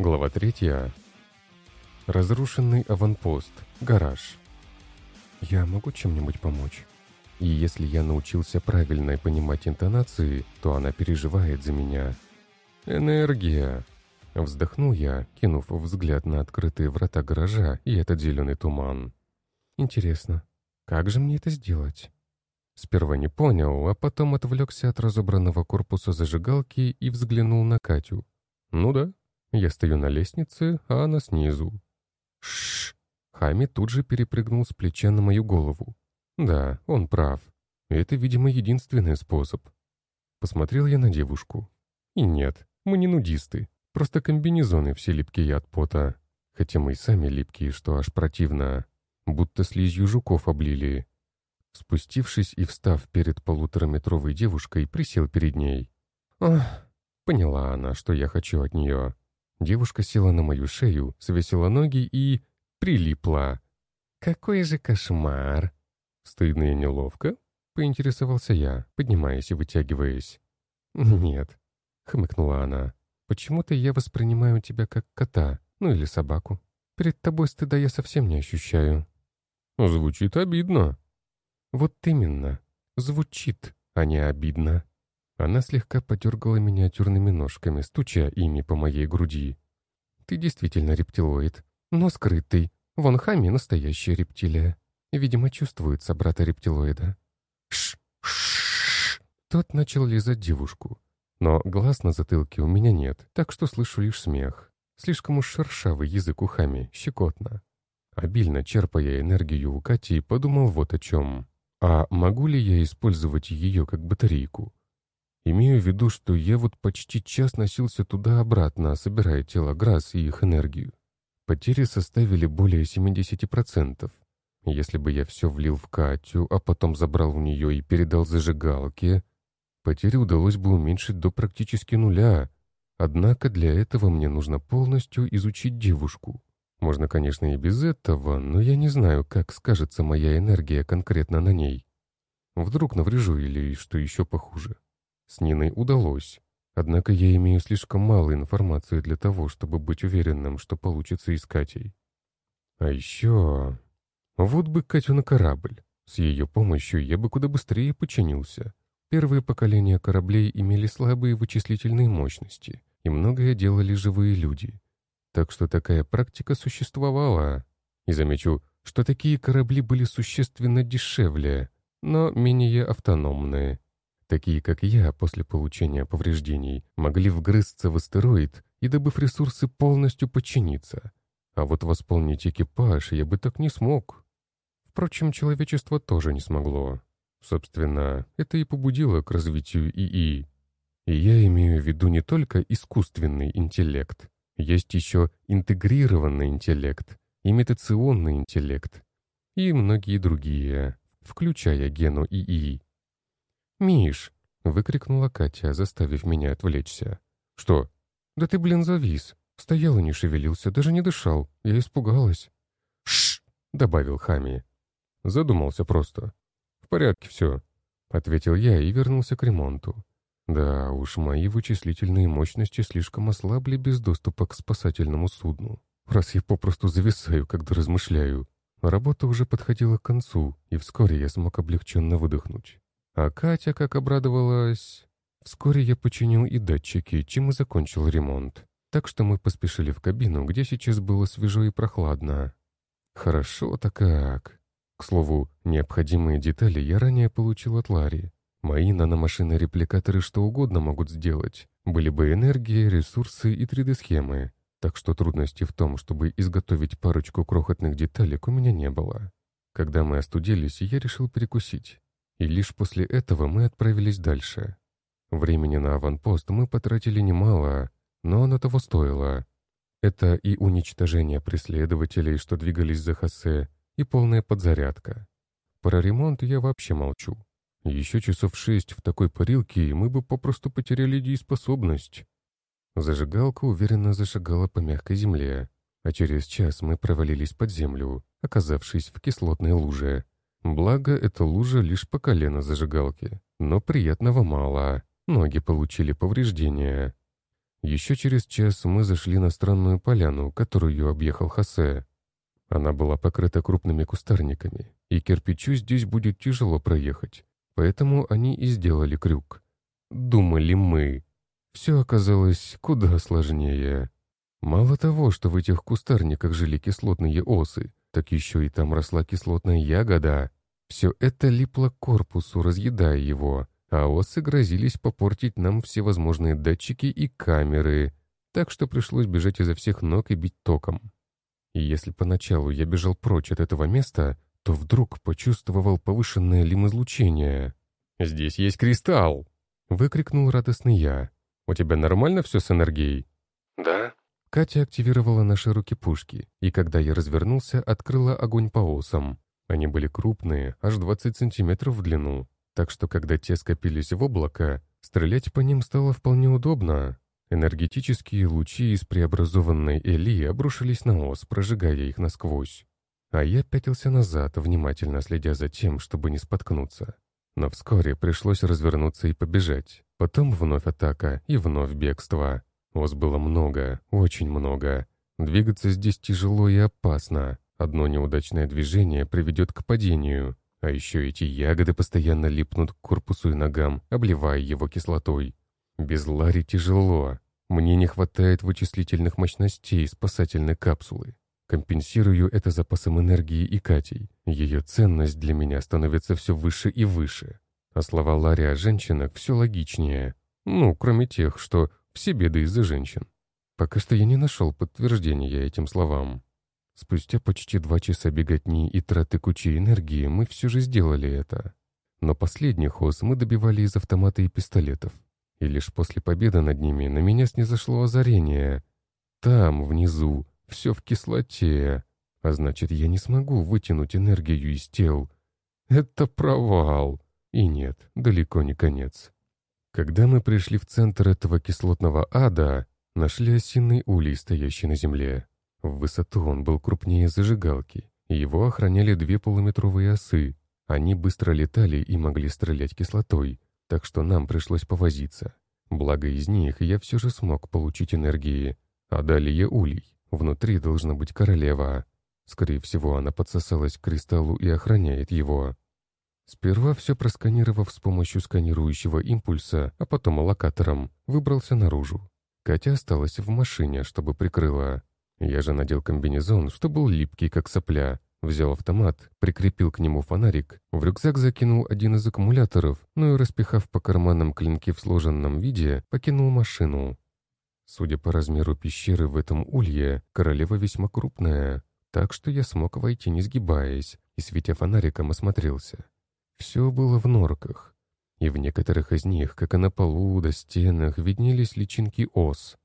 Глава третья. Разрушенный аванпост. Гараж. Я могу чем-нибудь помочь? И если я научился правильно понимать интонации, то она переживает за меня. Энергия. Вздохнул я, кинув взгляд на открытые врата гаража и этот зеленый туман. Интересно, как же мне это сделать? Сперва не понял, а потом отвлекся от разобранного корпуса зажигалки и взглянул на Катю. Ну да, я стою на лестнице, а она снизу. Шш! Хами тут же перепрыгнул с плеча на мою голову. Да, он прав. Это, видимо, единственный способ. Посмотрел я на девушку. И нет, мы не нудисты. Просто комбинезоны все липкие от пота. Хотя мы и сами липкие, что аж противно. Будто слизью жуков облили. Спустившись и встав перед полутораметровой девушкой, присел перед ней. Ох, поняла она, что я хочу от нее. Девушка села на мою шею, свесила ноги и... прилипла. «Какой же кошмар!» «Стыдно и неловко?» — поинтересовался я, поднимаясь и вытягиваясь. «Нет», — хмыкнула она. «Почему-то я воспринимаю тебя как кота, ну или собаку. Перед тобой стыда я совсем не ощущаю». «Звучит обидно». «Вот именно. Звучит, а не обидно». Она слегка подергала миниатюрными ножками, стуча ими по моей груди. «Ты действительно рептилоид, но скрытый. Вон Хами — настоящая рептилия. Видимо, чувствует собрата рептилоида». «Ш! Ш!» Тот начал лизать девушку. Но глаз на затылке у меня нет, так что слышу лишь смех. Слишком уж шершавый язык у Хами, щекотно. Обильно черпая энергию у Кати, подумал вот о чем. А могу ли я использовать ее как батарейку? Имею в виду, что я вот почти час носился туда-обратно, собирая тело Грасс и их энергию. Потери составили более 70%. Если бы я все влил в Катю, а потом забрал у нее и передал зажигалке, потери удалось бы уменьшить до практически нуля. Однако для этого мне нужно полностью изучить девушку. Можно, конечно, и без этого, но я не знаю, как скажется моя энергия конкретно на ней. Вдруг наврежу или, что еще похуже. С Ниной удалось. Однако я имею слишком мало информации для того, чтобы быть уверенным, что получится и с Катей. А еще... Вот бы Катю на корабль. С ее помощью я бы куда быстрее починился. Первые поколения кораблей имели слабые вычислительные мощности, и многое делали живые люди. Так что такая практика существовала. И замечу, что такие корабли были существенно дешевле, но менее автономные. Такие, как я, после получения повреждений, могли вгрызться в астероид и, добыв ресурсы, полностью подчиниться. А вот восполнить экипаж я бы так не смог. Впрочем, человечество тоже не смогло. Собственно, это и побудило к развитию ИИ. И я имею в виду не только искусственный интеллект. Есть еще интегрированный интеллект, имитационный интеллект и многие другие, включая гену ИИ. «Миш!» — выкрикнула Катя, заставив меня отвлечься. «Что?» «Да ты, блин, завис. Стоял и не шевелился, даже не дышал. Я испугалась». «Шш!» — добавил Хами. Задумался просто. «В порядке все», — ответил я и вернулся к ремонту. Да уж, мои вычислительные мощности слишком ослабли без доступа к спасательному судну. Раз я попросту зависаю, когда размышляю. Работа уже подходила к концу, и вскоре я смог облегченно выдохнуть. А Катя как обрадовалась. Вскоре я починил и датчики, чем и закончил ремонт. Так что мы поспешили в кабину, где сейчас было свежо и прохладно. Хорошо-то как. К слову, необходимые детали я ранее получил от Ларри. Мои наномашины-репликаторы что угодно могут сделать. Были бы энергия, ресурсы и 3D-схемы. Так что трудностей в том, чтобы изготовить парочку крохотных деталек у меня не было. Когда мы остудились, я решил перекусить. И лишь после этого мы отправились дальше. Времени на аванпост мы потратили немало, но оно того стоило. Это и уничтожение преследователей, что двигались за Хосе, и полная подзарядка. Про ремонт я вообще молчу. Еще часов шесть в такой парилке мы бы попросту потеряли дееспособность. Зажигалка уверенно зашагала по мягкой земле, а через час мы провалились под землю, оказавшись в кислотной луже. Благо, эта лужа лишь по колено зажигалки, но приятного мало, ноги получили повреждения. Еще через час мы зашли на странную поляну, которую объехал Хосе. Она была покрыта крупными кустарниками, и кирпичу здесь будет тяжело проехать. Поэтому они и сделали крюк. Думали мы. Все оказалось куда сложнее. Мало того, что в этих кустарниках жили кислотные осы, так еще и там росла кислотная ягода. Все это липло к корпусу, разъедая его, а осы грозились попортить нам всевозможные датчики и камеры, так что пришлось бежать изо всех ног и бить током. И если поначалу я бежал прочь от этого места, то вдруг почувствовал повышенное лимизлучение. «Здесь есть кристалл!» — выкрикнул радостный я. «У тебя нормально все с энергией?» «Да». Катя активировала наши руки-пушки, и когда я развернулся, открыла огонь по осам. Они были крупные, аж 20 сантиметров в длину, так что когда те скопились в облако, стрелять по ним стало вполне удобно. Энергетические лучи из преобразованной Эли обрушились на ос, прожигая их насквозь. А я пятился назад, внимательно следя за тем, чтобы не споткнуться. Но вскоре пришлось развернуться и побежать. Потом вновь атака и вновь бегство. Ос было много, очень много. Двигаться здесь тяжело и опасно. Одно неудачное движение приведет к падению. А еще эти ягоды постоянно липнут к корпусу и ногам, обливая его кислотой. Без Лари тяжело. Мне не хватает вычислительных мощностей спасательной капсулы. Компенсирую это запасом энергии и Катей. Ее ценность для меня становится все выше и выше. А слова Ларри о женщинах все логичнее. Ну, кроме тех, что все беды из-за женщин. Пока что я не нашел подтверждения этим словам. Спустя почти два часа беготни и траты кучи энергии мы все же сделали это. Но последних ос мы добивали из автомата и пистолетов. И лишь после победы над ними на меня снизошло озарение. Там, внизу, все в кислоте, а значит, я не смогу вытянуть энергию из тел. Это провал. И нет, далеко не конец. Когда мы пришли в центр этого кислотного ада, нашли осиный улей, стоящий на земле. В высоту он был крупнее зажигалки, его охраняли две полуметровые осы. Они быстро летали и могли стрелять кислотой, так что нам пришлось повозиться. Благо из них я все же смог получить энергии. А далее улей. Внутри должна быть королева. Скорее всего, она подсосалась к кристаллу и охраняет его. Сперва все просканировав с помощью сканирующего импульса, а потом локатором, выбрался наружу. Катя осталась в машине, чтобы прикрыла. Я же надел комбинезон, что был липкий, как сопля. Взял автомат, прикрепил к нему фонарик, в рюкзак закинул один из аккумуляторов, ну и, распихав по карманам клинки в сложенном виде, покинул машину. Судя по размеру пещеры в этом улье, королева весьма крупная, так что я смог войти не сгибаясь и, светя фонариком, осмотрелся. Все было в норках, и в некоторых из них, как и на полу до стенах, виднелись личинки ос.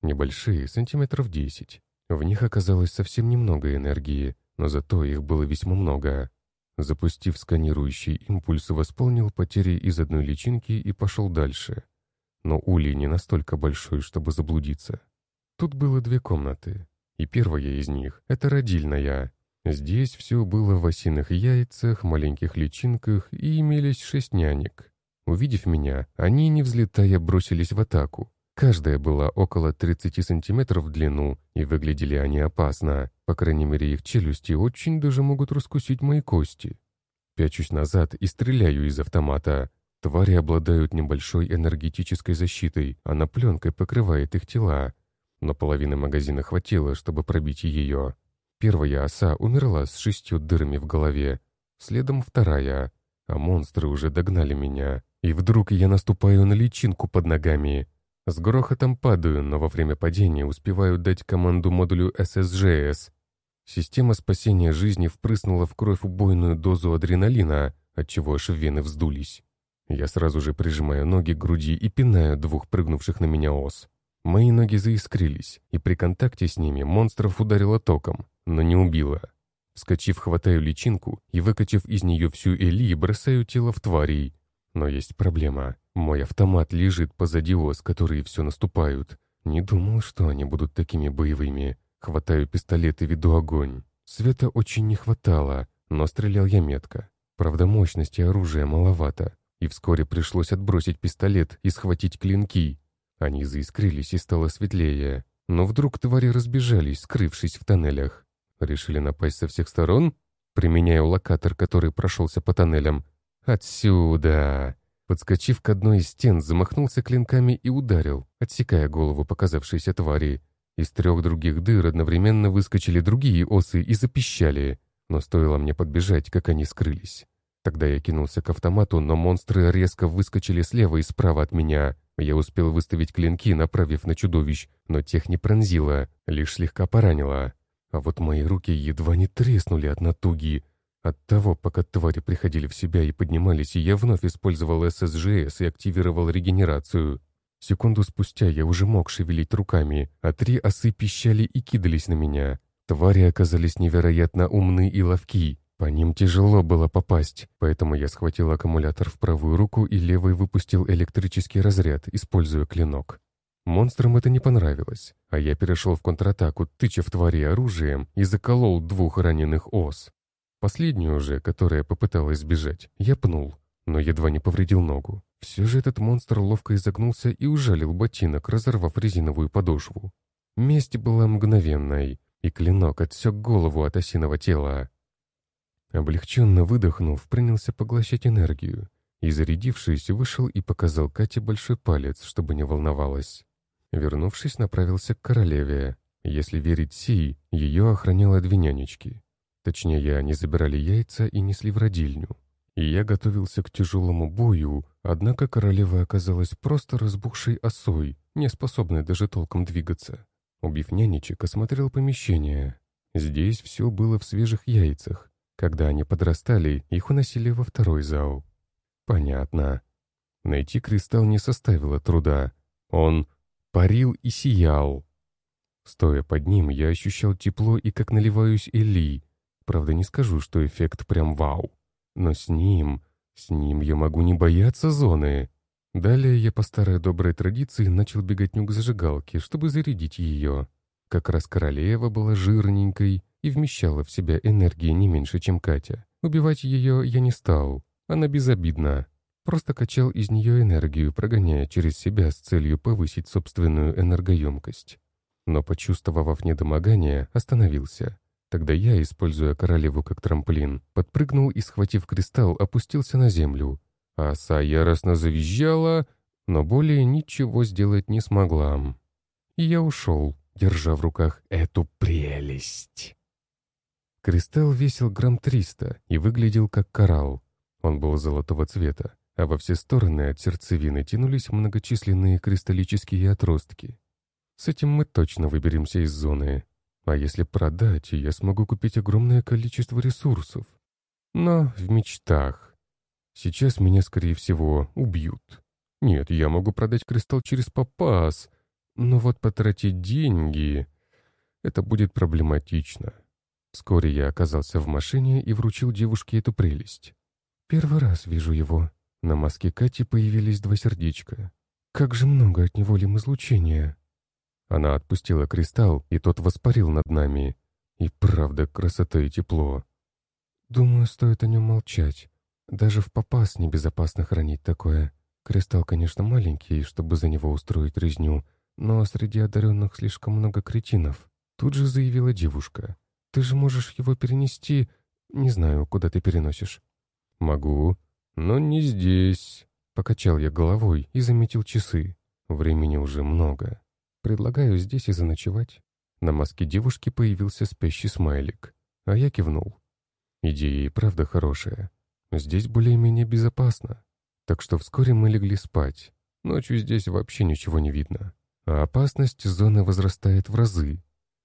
Небольшие, сантиметров десять. В них оказалось совсем немного энергии, но зато их было весьма много. Запустив сканирующий импульс, восполнил потери из одной личинки и пошел дальше но улей не настолько большой, чтобы заблудиться. Тут было две комнаты, и первая из них — это родильная. Здесь все было в осиных яйцах, маленьких личинках и имелись шесть нянек. Увидев меня, они, не взлетая, бросились в атаку. Каждая была около 30 сантиметров в длину, и выглядели они опасно. По крайней мере, их челюсти очень даже могут раскусить мои кости. Пячусь назад и стреляю из автомата. Твари обладают небольшой энергетической защитой, она пленкой покрывает их тела. Но половины магазина хватило, чтобы пробить ее. Первая оса умерла с шестью дырами в голове, следом вторая, а монстры уже догнали меня. И вдруг я наступаю на личинку под ногами. С грохотом падаю, но во время падения успеваю дать команду модулю ССЖС. Система спасения жизни впрыснула в кровь убойную дозу адреналина, отчего аж вены вздулись. Я сразу же прижимаю ноги к груди и пинаю двух прыгнувших на меня ос. Мои ноги заискрились, и при контакте с ними монстров ударило током, но не убило. Вскочив, хватаю личинку и, выкачав из нее всю Эли, бросаю тело в тварей. Но есть проблема. Мой автомат лежит позади ос, которые все наступают. Не думал, что они будут такими боевыми. Хватаю пистолет и веду огонь. Света очень не хватало, но стрелял я метко. Правда, мощности оружия маловато и вскоре пришлось отбросить пистолет и схватить клинки. Они заискрились и стало светлее. Но вдруг твари разбежались, скрывшись в тоннелях. Решили напасть со всех сторон? Применяя локатор, который прошелся по тоннелям. «Отсюда!» Подскочив к одной из стен, замахнулся клинками и ударил, отсекая голову показавшейся твари. Из трех других дыр одновременно выскочили другие осы и запищали, но стоило мне подбежать, как они скрылись. Тогда я кинулся к автомату, но монстры резко выскочили слева и справа от меня. Я успел выставить клинки, направив на чудовищ, но тех не пронзило, лишь слегка поранило. А вот мои руки едва не треснули от натуги. От того, пока твари приходили в себя и поднимались, я вновь использовал ССЖС и активировал регенерацию. Секунду спустя я уже мог шевелить руками, а три осы пищали и кидались на меня. Твари оказались невероятно умны и ловки. По ним тяжело было попасть, поэтому я схватил аккумулятор в правую руку и левой выпустил электрический разряд, используя клинок. Монстрам это не понравилось, а я перешел в контратаку, тыча в твари оружием и заколол двух раненых ос. Последнюю же, которая попыталась сбежать, я пнул, но едва не повредил ногу. Все же этот монстр ловко изогнулся и ужалил ботинок, разорвав резиновую подошву. Месть была мгновенной, и клинок отсек голову от осиного тела. Облегченно выдохнув, принялся поглощать энергию, и, зарядившись, вышел и показал Кате большой палец, чтобы не волновалась. Вернувшись, направился к королеве. Если верить Си, ее охраняла две нянечки. Точнее, они забирали яйца и несли в родильню. И я готовился к тяжелому бою, однако королева оказалась просто разбухшей осой, не способной даже толком двигаться. Убив нянечек, осмотрел помещение. Здесь все было в свежих яйцах. Когда они подрастали, их уносили во второй зал. Понятно. Найти кристалл не составило труда. Он парил и сиял. Стоя под ним, я ощущал тепло и как наливаюсь Эли, Правда, не скажу, что эффект прям вау. Но с ним, с ним я могу не бояться зоны. Далее я по старой доброй традиции начал беготню к зажигалке, чтобы зарядить ее. Как раз королева была жирненькой и вмещала в себя энергии не меньше, чем Катя. Убивать ее я не стал. Она безобидна. Просто качал из нее энергию, прогоняя через себя с целью повысить собственную энергоемкость. Но, почувствовав недомогание, остановился. Тогда я, используя королеву как трамплин, подпрыгнул и, схватив кристалл, опустился на землю. А оса яростно завизжала, но более ничего сделать не смогла. И я ушел, держа в руках эту прелесть. Кристалл весил грамм триста и выглядел как коралл. Он был золотого цвета, а во все стороны от сердцевины тянулись многочисленные кристаллические отростки. С этим мы точно выберемся из зоны. А если продать, я смогу купить огромное количество ресурсов. Но в мечтах. Сейчас меня, скорее всего, убьют. Нет, я могу продать кристалл через попас, но вот потратить деньги — это будет проблематично. Вскоре я оказался в машине и вручил девушке эту прелесть. Первый раз вижу его. На маске Кати появились два сердечка. Как же много от него лим излучения. Она отпустила кристалл, и тот воспарил над нами. И правда, красота и тепло. Думаю, стоит о нем молчать. Даже в попас небезопасно хранить такое. Кристалл, конечно, маленький, чтобы за него устроить резню, но среди одаренных слишком много кретинов. Тут же заявила девушка. Ты же можешь его перенести... Не знаю, куда ты переносишь. Могу, но не здесь. Покачал я головой и заметил часы. Времени уже много. Предлагаю здесь и заночевать». На маске девушки появился спящий смайлик, а я кивнул. Идея и правда хорошая. Здесь более-менее безопасно. Так что вскоре мы легли спать. Ночью здесь вообще ничего не видно. А опасность зоны возрастает в разы.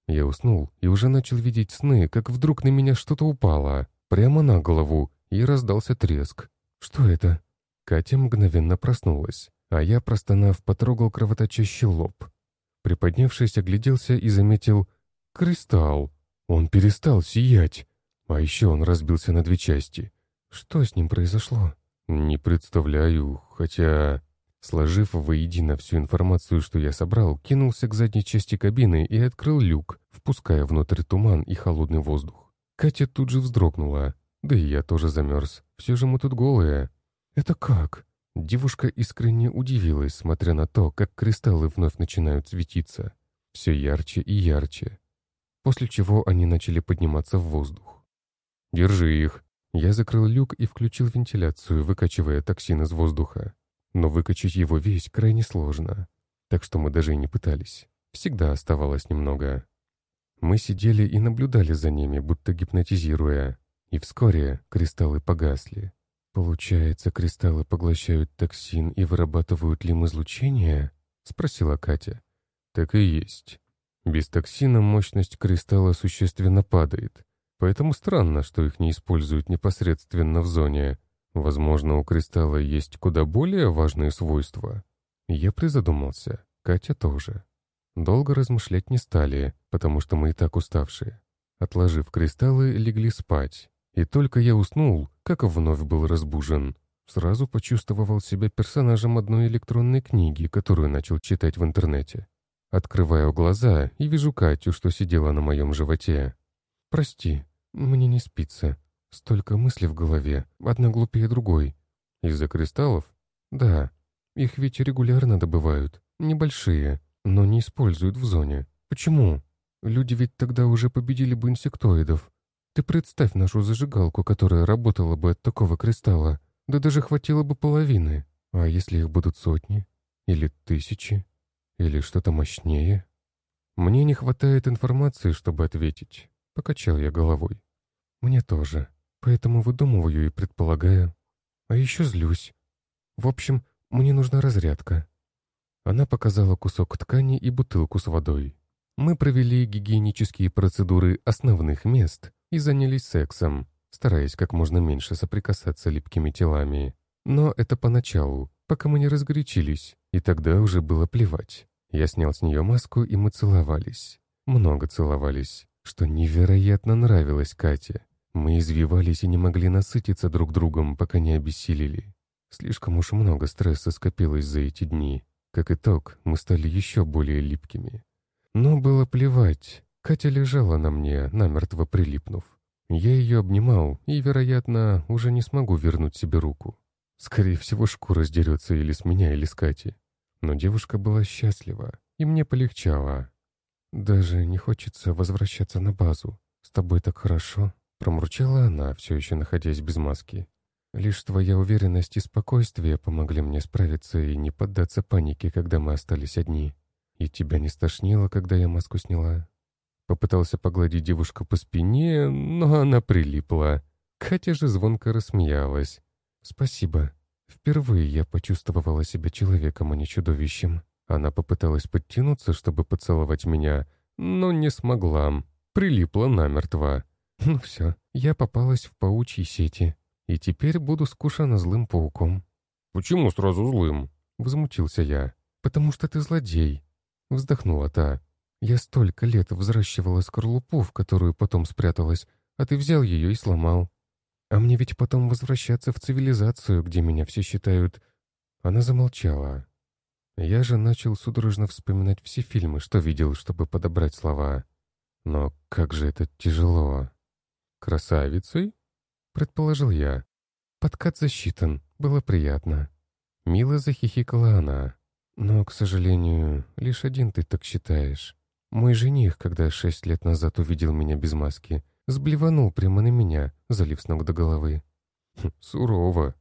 Я уснул и уже начал видеть сны, как вдруг на меня что-то упало, прямо на голову, и раздался треск. «Что это?» Катя мгновенно проснулась, а я, простонав, потрогал кровоточащий лоб. Приподнявшись, огляделся и заметил кристалл. Он перестал сиять. А еще он разбился на две части. Что с ним произошло? Не представляю, хотя... Сложив воедино всю информацию, что я собрал, кинулся к задней части кабины и открыл люк, впуская внутрь туман и холодный воздух. Катя тут же вздрогнула. Да и я тоже замерз. Все же мы тут голые. «Это как?» Девушка искренне удивилась, смотря на то, как кристаллы вновь начинают светиться. Все ярче и ярче. После чего они начали подниматься в воздух. «Держи их!» Я закрыл люк и включил вентиляцию, выкачивая токсин из воздуха. Но выкачать его весь крайне сложно. Так что мы даже и не пытались. Всегда оставалось немного. Мы сидели и наблюдали за ними, будто гипнотизируя. И вскоре кристаллы погасли. «Получается, кристаллы поглощают токсин и вырабатывают лим-излучение?» — спросила Катя. «Так и есть. Без токсина мощность кристалла существенно падает, поэтому странно, что их не используют непосредственно в зоне. Возможно, у кристалла есть куда более важные свойства». Я призадумался, Катя тоже. Долго размышлять не стали, потому что мы и так уставшие. Отложив кристаллы, легли спать. И только я уснул, как вновь был разбужен. Сразу почувствовал себя персонажем одной электронной книги, которую начал читать в интернете. Открываю глаза и вижу Катю, что сидела на моем животе. «Прости, мне не спится. Столько мыслей в голове, одна глупее другой». «Из-за кристаллов?» «Да. Их ведь регулярно добывают. Небольшие, но не используют в зоне. Почему? Люди ведь тогда уже победили бы инсектоидов. Ты представь нашу зажигалку, которая работала бы от такого кристалла. Да даже хватило бы половины. А если их будут сотни? Или тысячи? Или что-то мощнее? Мне не хватает информации, чтобы ответить. Покачал я головой. Мне тоже. Поэтому выдумываю и предполагаю. А еще злюсь. В общем, мне нужна разрядка. Она показала кусок ткани и бутылку с водой. Мы провели гигиенические процедуры основных мест и занялись сексом, стараясь как можно меньше соприкасаться липкими телами. Но это поначалу, пока мы не разгорячились, и тогда уже было плевать. Я снял с нее маску, и мы целовались. Много целовались, что невероятно нравилось Кате. Мы извивались и не могли насытиться друг другом, пока не обессилели. Слишком уж много стресса скопилось за эти дни. Как итог, мы стали еще более липкими. Но было плевать. Катя лежала на мне, намертво прилипнув. Я ее обнимал и, вероятно, уже не смогу вернуть себе руку. Скорее всего, шкура сдерется или с меня, или с Кати. Но девушка была счастлива, и мне полегчало. «Даже не хочется возвращаться на базу. С тобой так хорошо», — промурчала она, все еще находясь без маски. Лишь твоя уверенность и спокойствие помогли мне справиться и не поддаться панике, когда мы остались одни. И тебя не стошнило, когда я маску сняла?» Попытался погладить девушку по спине, но она прилипла. Катя же звонко рассмеялась. «Спасибо. Впервые я почувствовала себя человеком, а не чудовищем». Она попыталась подтянуться, чтобы поцеловать меня, но не смогла. Прилипла намертво. «Ну все, я попалась в паучьи сети и теперь буду скушана злым пауком». «Почему сразу злым?» — возмутился я. «Потому что ты злодей», — вздохнула та. «Я столько лет взращивала скорлупу, в которую потом спряталась, а ты взял ее и сломал. А мне ведь потом возвращаться в цивилизацию, где меня все считают...» Она замолчала. Я же начал судорожно вспоминать все фильмы, что видел, чтобы подобрать слова. Но как же это тяжело. «Красавицей?» предположил я. Подкат засчитан, было приятно. Мило захихикала она. Но, к сожалению, лишь один ты так считаешь. Мой жених, когда шесть лет назад увидел меня без маски, сблеванул прямо на меня, залив с ног до головы. Хм, сурово.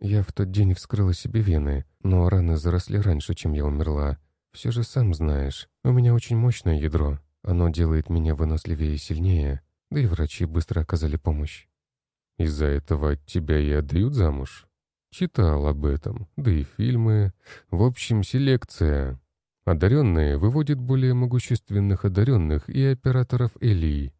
Я в тот день вскрыла себе вены, но раны заросли раньше, чем я умерла. Все же сам знаешь, у меня очень мощное ядро. Оно делает меня выносливее и сильнее, да и врачи быстро оказали помощь. Из-за этого тебя и отдают замуж? Читал об этом, да и фильмы. В общем, селекция. Одаренные выводят более могущественных одаренных и операторов Элии.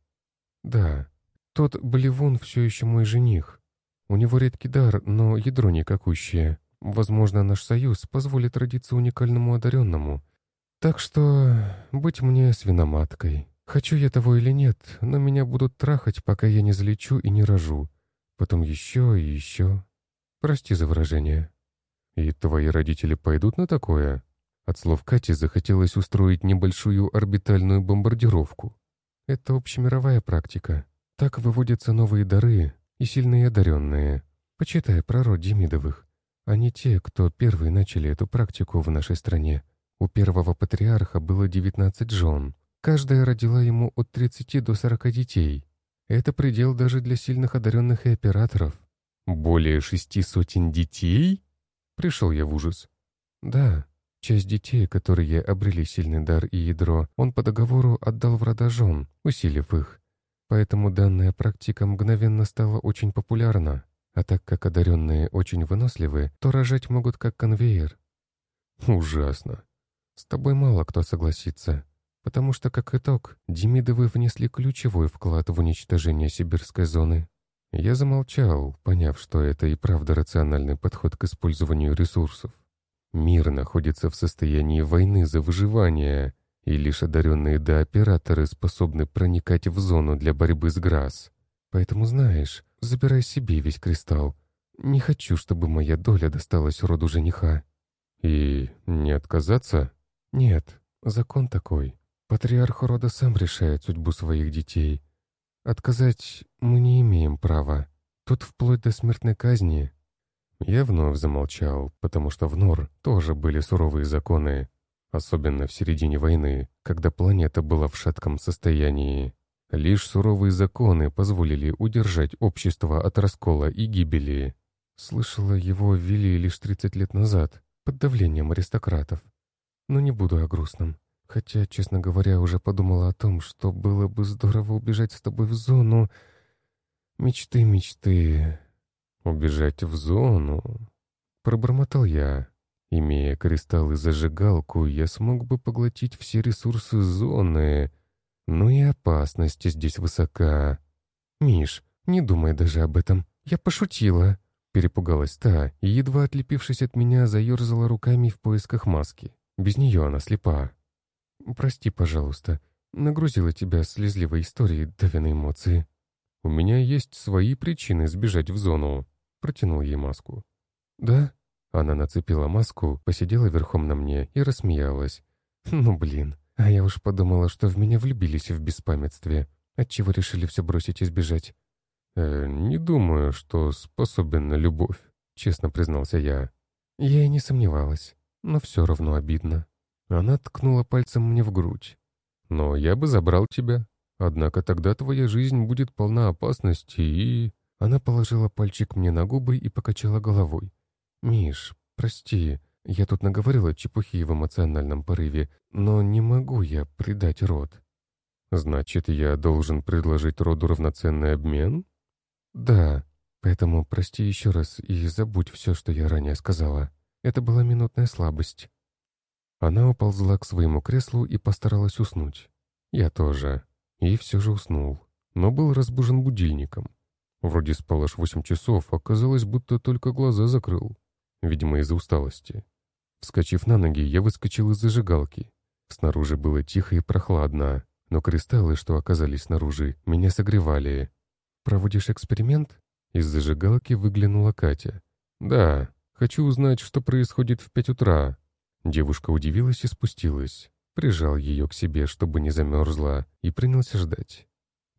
Да, тот Болевун все еще мой жених. У него редкий дар, но ядро никакущее. Возможно, наш союз позволит родиться уникальному одаренному. Так что быть мне свиноматкой. Хочу я того или нет, но меня будут трахать, пока я не залечу и не рожу потом еще и еще. Прости за выражение. И твои родители пойдут на такое? От слов Кати захотелось устроить небольшую орбитальную бомбардировку. Это общемировая практика. Так выводятся новые дары и сильные одаренные. Почитай про род Демидовых. Они те, кто первые начали эту практику в нашей стране. У первого патриарха было 19 жен. Каждая родила ему от 30 до 40 детей. Это предел даже для сильных одаренных и операторов. Более шести сотен детей? Пришел я в ужас. Да, часть детей, которые обрели сильный дар и ядро, он по договору отдал в рода жен, усилив их. Поэтому данная практика мгновенно стала очень популярна. А так как одаренные очень выносливы, то рожать могут как конвейер. Ужасно. С тобой мало кто согласится, потому что, как итог, Демидовы внесли ключевой вклад в уничтожение сибирской зоны. Я замолчал, поняв, что это и правда рациональный подход к использованию ресурсов. Мир находится в состоянии войны за выживание, и лишь одаренные до способны проникать в зону для борьбы с Грасс. Поэтому, знаешь, забирай себе весь кристалл. Не хочу, чтобы моя доля досталась роду жениха. И не отказаться? Нет, закон такой. Патриарх рода сам решает судьбу своих детей. Отказать мы не имеем права. Тут вплоть до смертной казни. Я вновь замолчал, потому что в Нор тоже были суровые законы, особенно в середине войны, когда планета была в шатком состоянии. Лишь суровые законы позволили удержать общество от раскола и гибели. Слышала, его ввели лишь 30 лет назад, под давлением аристократов. Но не буду о грустном. Хотя, честно говоря, уже подумала о том, что было бы здорово убежать с тобой в зону. Мечты, мечты. Убежать в зону? Пробормотал я. Имея кристалл и зажигалку, я смог бы поглотить все ресурсы зоны. Но и опасность здесь высока. «Миш, не думай даже об этом. Я пошутила». Перепугалась та и, едва отлепившись от меня, заерзала руками в поисках маски. Без нее она слепа. «Прости, пожалуйста. Нагрузила тебя слезливой историей, давя эмоции». «У меня есть свои причины сбежать в зону», — протянул ей маску. «Да?» Она нацепила маску, посидела верхом на мне и рассмеялась. «Ну, блин, а я уж подумала, что в меня влюбились в беспамятстве. Отчего решили все бросить и сбежать?» «Э, «Не думаю, что способен на любовь», — честно признался я. Я и не сомневалась, но все равно обидно. Она ткнула пальцем мне в грудь. «Но я бы забрал тебя. Однако тогда твоя жизнь будет полна опасности и...» Она положила пальчик мне на губы и покачала головой. «Миш, прости, я тут наговорила чепухи в эмоциональном порыве, но не могу я предать род». «Значит, я должен предложить роду равноценный обмен?» «Да, поэтому прости еще раз и забудь все, что я ранее сказала. Это была минутная слабость». Она уползла к своему креслу и постаралась уснуть. Я тоже. И все же уснул. Но был разбужен будильником. Вроде спал аж восемь часов, оказалось, будто только глаза закрыл. Видимо, из-за усталости. Вскочив на ноги, я выскочил из зажигалки. Снаружи было тихо и прохладно, но кристаллы, что оказались снаружи, меня согревали. «Проводишь эксперимент?» Из зажигалки выглянула Катя. «Да, хочу узнать, что происходит в пять утра», Девушка удивилась и спустилась. Прижал ее к себе, чтобы не замерзла, и принялся ждать.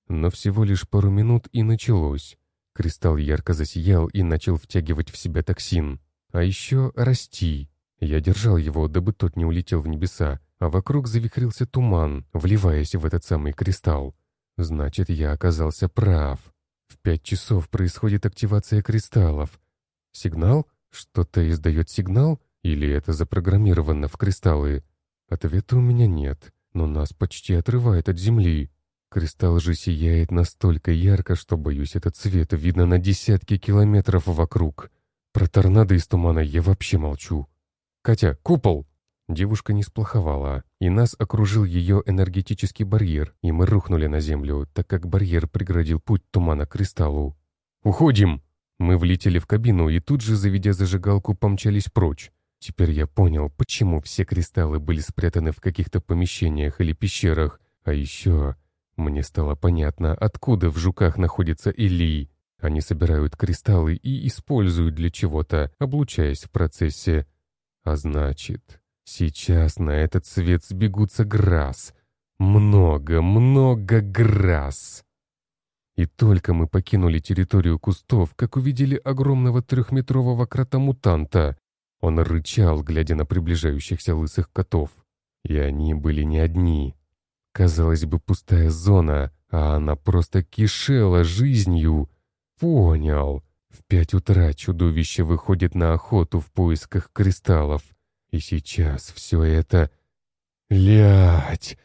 Но всего лишь пару минут и началось. Кристалл ярко засиял и начал втягивать в себя токсин. А еще расти. Я держал его, дабы тот не улетел в небеса, а вокруг завихрился туман, вливаясь в этот самый кристалл. Значит, я оказался прав. В пять часов происходит активация кристаллов. Сигнал? Что-то издает сигнал? Или это запрограммировано в кристаллы? Ответа у меня нет, но нас почти отрывает от Земли. Кристалл же сияет настолько ярко, что, боюсь, этот цвет видно на десятки километров вокруг. Про торнадо из тумана я вообще молчу. «Катя, купол!» Девушка не сплоховала, и нас окружил ее энергетический барьер, и мы рухнули на землю, так как барьер преградил путь тумана к кристаллу. «Уходим!» Мы влетели в кабину и тут же, заведя зажигалку, помчались прочь. Теперь я понял, почему все кристаллы были спрятаны в каких-то помещениях или пещерах. А еще мне стало понятно, откуда в жуках находится Илий. Они собирают кристаллы и используют для чего-то, облучаясь в процессе. А значит, сейчас на этот свет сбегутся грас. Много, много грас. И только мы покинули территорию кустов, как увидели огромного трехметрового крота-мутанта. Он рычал, глядя на приближающихся лысых котов. И они были не одни. Казалось бы, пустая зона, а она просто кишела жизнью. Понял. В пять утра чудовище выходит на охоту в поисках кристаллов. И сейчас все это... Лять!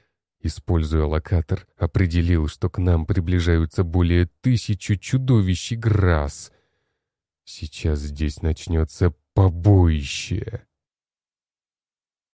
Используя локатор, определил, что к нам приближаются более тысячи чудовищ и грас. Сейчас здесь начнется побоище.